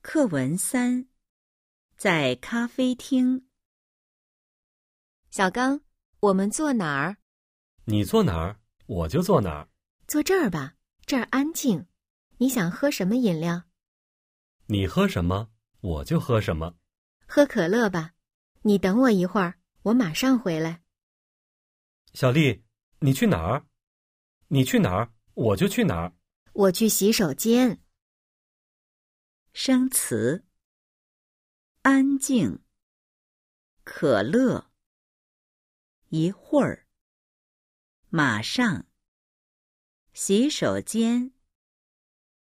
课文三，在咖啡厅。小刚，我们坐哪儿？你坐哪儿，我就坐哪儿。坐这儿吧，这儿安静。你想喝什么饮料？你喝什么，我就喝什么。喝可乐吧。你等我一会儿，我马上回来。小丽，你去哪儿？你去哪儿，我就去哪儿。我去洗手间。生词：安静、可乐、一会儿、马上、洗手间。